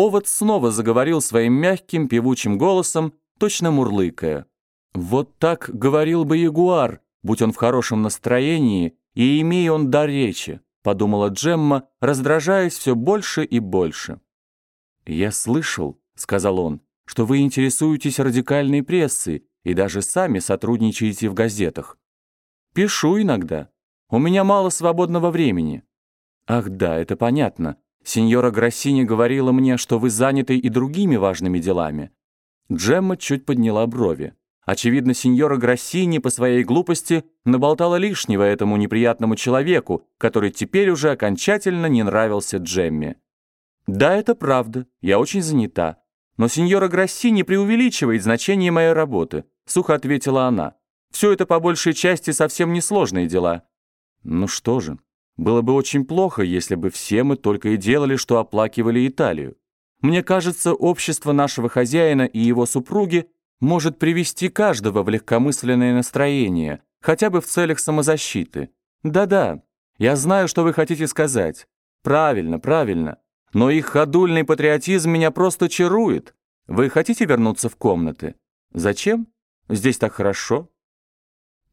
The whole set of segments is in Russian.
Овод снова заговорил своим мягким певучим голосом, точно мурлыкая. «Вот так говорил бы ягуар, будь он в хорошем настроении, и имея он дар речи», подумала Джемма, раздражаясь все больше и больше. «Я слышал», — сказал он, «что вы интересуетесь радикальной прессой и даже сами сотрудничаете в газетах. Пишу иногда. У меня мало свободного времени». «Ах да, это понятно. Сеньора Гроссини говорила мне, что вы заняты и другими важными делами». Джемма чуть подняла брови. Очевидно, сеньора Гроссини по своей глупости наболтала лишнего этому неприятному человеку, который теперь уже окончательно не нравился Джемме. «Да, это правда. Я очень занята. Но сеньора Гроссини преувеличивает значение моей работы», — сухо ответила она. «Все это по большей части совсем несложные дела». «Ну что же, было бы очень плохо, если бы все мы только и делали, что оплакивали Италию. Мне кажется, общество нашего хозяина и его супруги может привести каждого в легкомысленное настроение, хотя бы в целях самозащиты. Да-да, я знаю, что вы хотите сказать. Правильно, правильно. Но их ходульный патриотизм меня просто чарует. Вы хотите вернуться в комнаты? Зачем? Здесь так хорошо.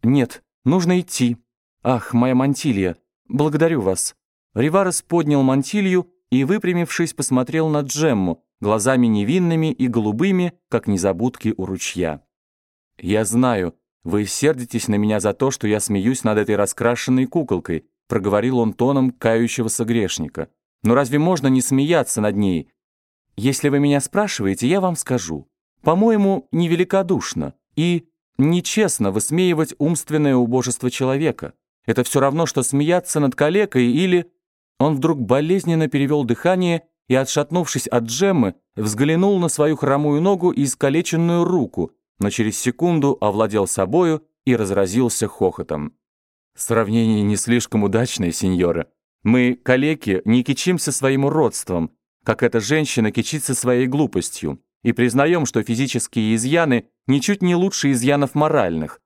Нет, нужно идти. Ах, моя мантилья. «Благодарю вас». Риварес поднял мантилью и, выпрямившись, посмотрел на Джемму, глазами невинными и голубыми, как незабудки у ручья. «Я знаю, вы сердитесь на меня за то, что я смеюсь над этой раскрашенной куколкой», проговорил он тоном кающегося грешника. «Но разве можно не смеяться над ней? Если вы меня спрашиваете, я вам скажу. По-моему, невеликодушно и нечестно высмеивать умственное убожество человека. Это все равно, что смеяться над калекой или... Он вдруг болезненно перевел дыхание и, отшатнувшись от Джеммы, взглянул на свою хромую ногу и искалеченную руку, но через секунду овладел собою и разразился хохотом. Сравнение не слишком удачное, сеньора. Мы, калеки, не кичимся своим уродством, как эта женщина кичится своей глупостью, и признаем, что физические изъяны ничуть не лучше изъянов моральных.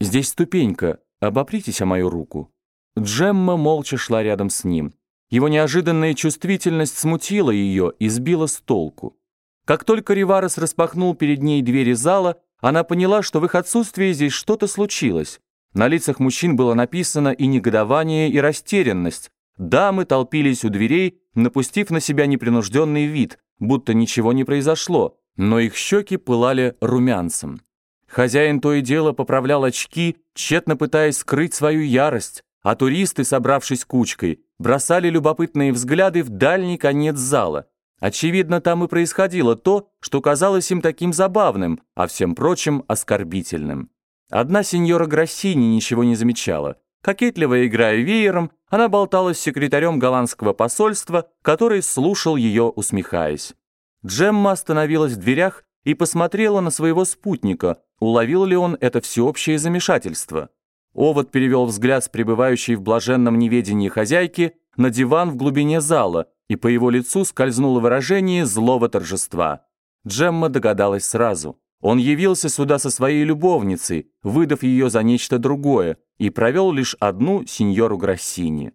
Здесь ступенька, «Обопритесь о мою руку». Джемма молча шла рядом с ним. Его неожиданная чувствительность смутила ее и сбила с толку. Как только Риварес распахнул перед ней двери зала, она поняла, что в их отсутствии здесь что-то случилось. На лицах мужчин было написано и негодование, и растерянность. Дамы толпились у дверей, напустив на себя непринужденный вид, будто ничего не произошло, но их щеки пылали румянцем. Хозяин то и дело поправлял очки, тщетно пытаясь скрыть свою ярость, а туристы, собравшись кучкой, бросали любопытные взгляды в дальний конец зала. Очевидно, там и происходило то, что казалось им таким забавным, а всем прочим оскорбительным. Одна сеньора Гроссини ничего не замечала. Кокетливо играя веером, она болтала с секретарем голландского посольства, который слушал ее, усмехаясь. Джемма остановилась в дверях и посмотрела на своего спутника, уловил ли он это всеобщее замешательство. Овод перевел взгляд с пребывающей в блаженном неведении хозяйки на диван в глубине зала, и по его лицу скользнуло выражение злого торжества. Джемма догадалась сразу. Он явился сюда со своей любовницей, выдав ее за нечто другое, и провел лишь одну сеньору Гроссини.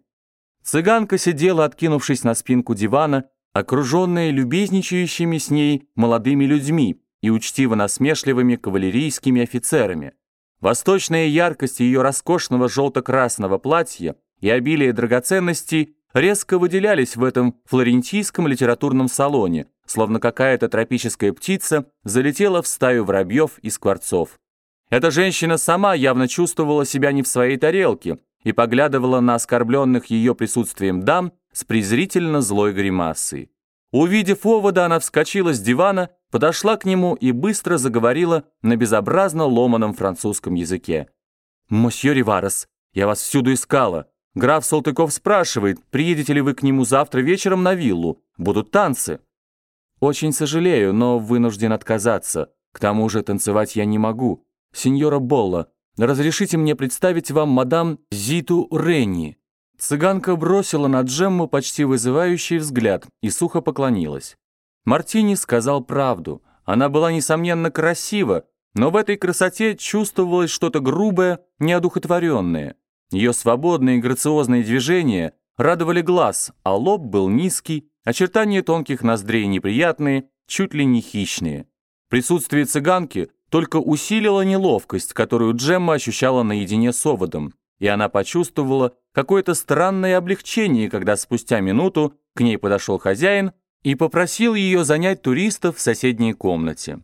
Цыганка сидела, откинувшись на спинку дивана, окруженная любезничающими с ней молодыми людьми и учтиво-насмешливыми кавалерийскими офицерами. Восточная яркость ее роскошного желто-красного платья и обилие драгоценностей резко выделялись в этом флорентийском литературном салоне, словно какая-то тропическая птица залетела в стаю воробьев и скворцов. Эта женщина сама явно чувствовала себя не в своей тарелке и поглядывала на оскорбленных ее присутствием дам с презрительно злой гримасой. Увидев овода, она вскочила с дивана, подошла к нему и быстро заговорила на безобразно ломаном французском языке. «Мосье Риварес, я вас всюду искала. Граф Салтыков спрашивает, приедете ли вы к нему завтра вечером на виллу. Будут танцы». «Очень сожалею, но вынужден отказаться. К тому же танцевать я не могу. Сеньора Болла, разрешите мне представить вам мадам Зиту Ренни». Цыганка бросила на Джемму почти вызывающий взгляд и сухо поклонилась. Мартини сказал правду. Она была, несомненно, красива, но в этой красоте чувствовалось что-то грубое, неодухотворенное. Ее свободные грациозные движения радовали глаз, а лоб был низкий, Очертания тонких ноздрей неприятные, чуть ли не хищные. Присутствие цыганки только усилило неловкость, которую Джемма ощущала наедине с оводом, и она почувствовала какое-то странное облегчение, когда спустя минуту к ней подошел хозяин и попросил ее занять туристов в соседней комнате.